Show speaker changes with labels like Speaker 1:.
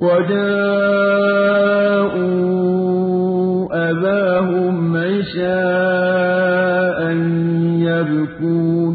Speaker 1: وَجَاءُوا أَبَاهُمْ عِشَاءً يَبْكُونَ.